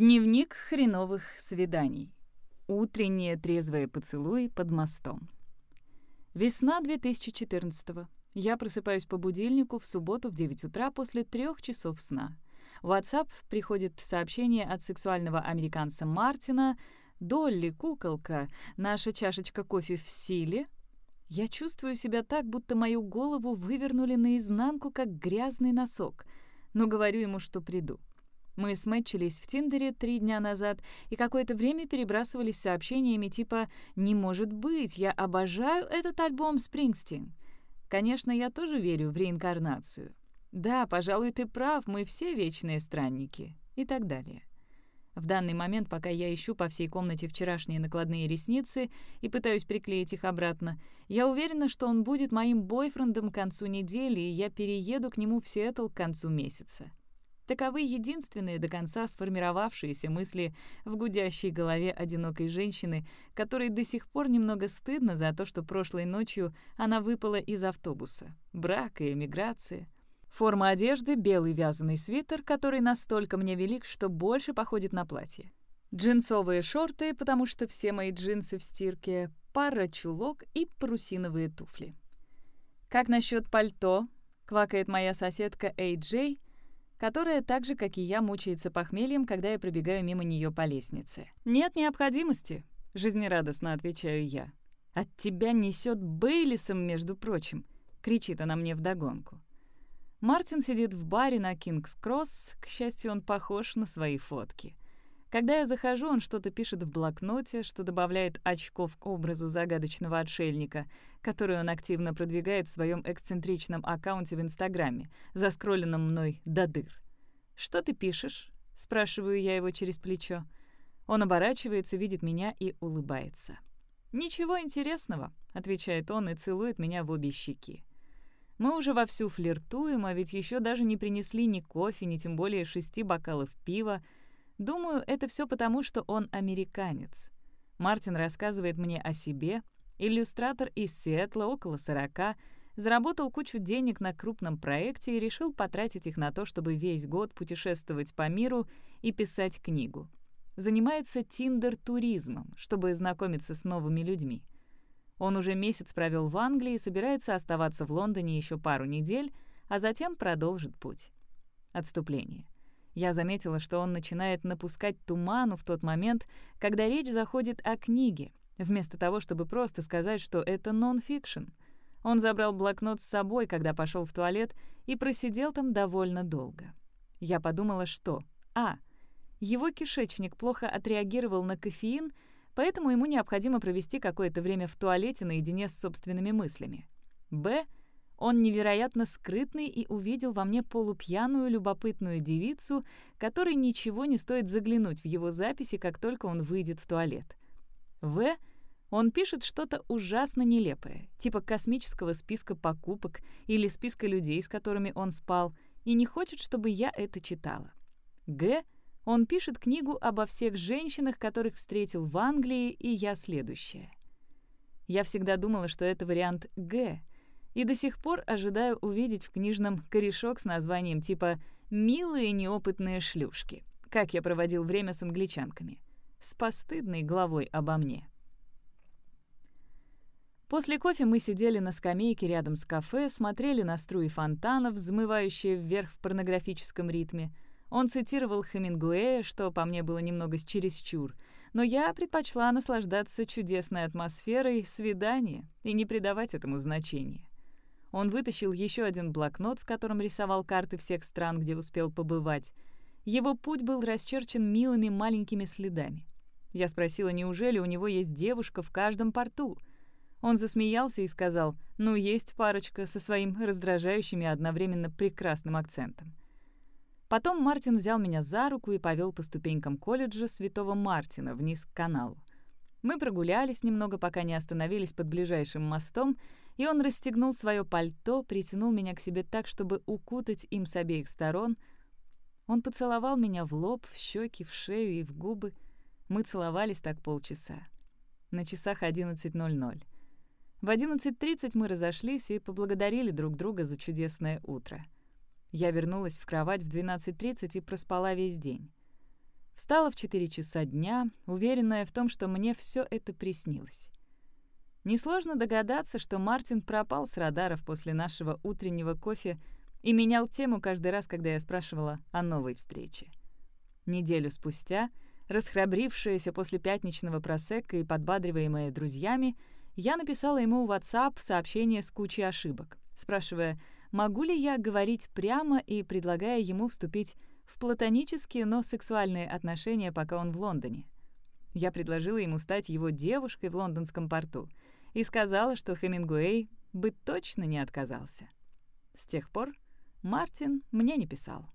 Дневник хреновых свиданий. Утреннее трезвое поцелуй под мостом. Весна 2014 -го. Я просыпаюсь по будильнику в субботу в 9 утра после трех часов сна. В WhatsApp приходит сообщение от сексуального американца Мартина «Долли, куколка, наша чашечка кофе в силе?» Я чувствую себя так, будто мою голову вывернули наизнанку, как грязный носок, но говорю ему, что приду. Мы сметчились в Тиндере три дня назад и какое-то время перебрасывались сообщениями типа «Не может быть, я обожаю этот альбом Спрингстин». Конечно, я тоже верю в реинкарнацию. Да, пожалуй, ты прав, мы все вечные странники. И так далее. В данный момент, пока я ищу по всей комнате вчерашние накладные ресницы и пытаюсь приклеить их обратно, я уверена, что он будет моим бойфрендом к концу недели, и я перееду к нему в Сиэтл к концу месяца. Таковы единственные до конца сформировавшиеся мысли в гудящей голове одинокой женщины, которой до сих пор немного стыдно за то, что прошлой ночью она выпала из автобуса. Брак и эмиграция. Форма одежды — белый вязаный свитер, который настолько мне велик, что больше походит на платье. Джинсовые шорты, потому что все мои джинсы в стирке, пара чулок и парусиновые туфли. «Как насчет пальто?» — квакает моя соседка Эй Джей — которая так же, как и я, мучается похмельем, когда я пробегаю мимо нее по лестнице. «Нет необходимости», — жизнерадостно отвечаю я. «От тебя несет Бейлисом, между прочим», — кричит она мне вдогонку. Мартин сидит в баре на Кингс-Кросс, к счастью, он похож на свои фотки. Когда я захожу, он что-то пишет в блокноте, что добавляет очков к образу загадочного отшельника, который он активно продвигает в своем эксцентричном аккаунте в Инстаграме, заскролленном мной до дыр. «Что ты пишешь?» — спрашиваю я его через плечо. Он оборачивается, видит меня и улыбается. «Ничего интересного», — отвечает он и целует меня в обе щеки. Мы уже вовсю флиртуем, а ведь еще даже не принесли ни кофе, ни тем более шести бокалов пива, Думаю, это все потому, что он американец. Мартин рассказывает мне о себе. Иллюстратор из Сиэтла, около 40, заработал кучу денег на крупном проекте и решил потратить их на то, чтобы весь год путешествовать по миру и писать книгу. Занимается тиндер-туризмом, чтобы знакомиться с новыми людьми. Он уже месяц провел в Англии и собирается оставаться в Лондоне еще пару недель, а затем продолжит путь. Отступление. Я заметила, что он начинает напускать туману в тот момент, когда речь заходит о книге, вместо того, чтобы просто сказать, что это нон-фикшн. Он забрал блокнот с собой, когда пошел в туалет, и просидел там довольно долго. Я подумала, что А. Его кишечник плохо отреагировал на кофеин, поэтому ему необходимо провести какое-то время в туалете наедине с собственными мыслями. Б. Он невероятно скрытный и увидел во мне полупьяную любопытную девицу, которой ничего не стоит заглянуть в его записи, как только он выйдет в туалет. В. Он пишет что-то ужасно нелепое, типа космического списка покупок или списка людей, с которыми он спал, и не хочет, чтобы я это читала. Г. Он пишет книгу обо всех женщинах, которых встретил в Англии, и я следующая. Я всегда думала, что это вариант «Г», и до сих пор ожидаю увидеть в книжном корешок с названием типа «Милые неопытные шлюшки», как я проводил время с англичанками, с постыдной главой обо мне. После кофе мы сидели на скамейке рядом с кафе, смотрели на струи фонтанов, взмывающие вверх в порнографическом ритме. Он цитировал Хемингуэя, что по мне было немного чересчур, но я предпочла наслаждаться чудесной атмосферой свидания и не придавать этому значения. Он вытащил еще один блокнот, в котором рисовал карты всех стран, где успел побывать. Его путь был расчерчен милыми маленькими следами. Я спросила, неужели у него есть девушка в каждом порту? Он засмеялся и сказал, ну, есть парочка со своим раздражающим и одновременно прекрасным акцентом. Потом Мартин взял меня за руку и повел по ступенькам колледжа Святого Мартина вниз к каналу. Мы прогулялись немного, пока не остановились под ближайшим мостом, и он расстегнул свое пальто, притянул меня к себе так, чтобы укутать им с обеих сторон. Он поцеловал меня в лоб, в щеки, в шею и в губы. Мы целовались так полчаса. На часах 11.00. В 11.30 мы разошлись и поблагодарили друг друга за чудесное утро. Я вернулась в кровать в 12.30 и проспала весь день. Встала в 4 часа дня, уверенная в том, что мне все это приснилось. Несложно догадаться, что Мартин пропал с радаров после нашего утреннего кофе и менял тему каждый раз, когда я спрашивала о новой встрече. Неделю спустя, расхрабрившаяся после пятничного просека и подбадриваемая друзьями, я написала ему в WhatsApp сообщение с кучей ошибок, спрашивая, могу ли я говорить прямо и предлагая ему вступить в платонические, но сексуальные отношения, пока он в Лондоне. Я предложила ему стать его девушкой в лондонском порту и сказала, что Хемингуэй бы точно не отказался. С тех пор Мартин мне не писал.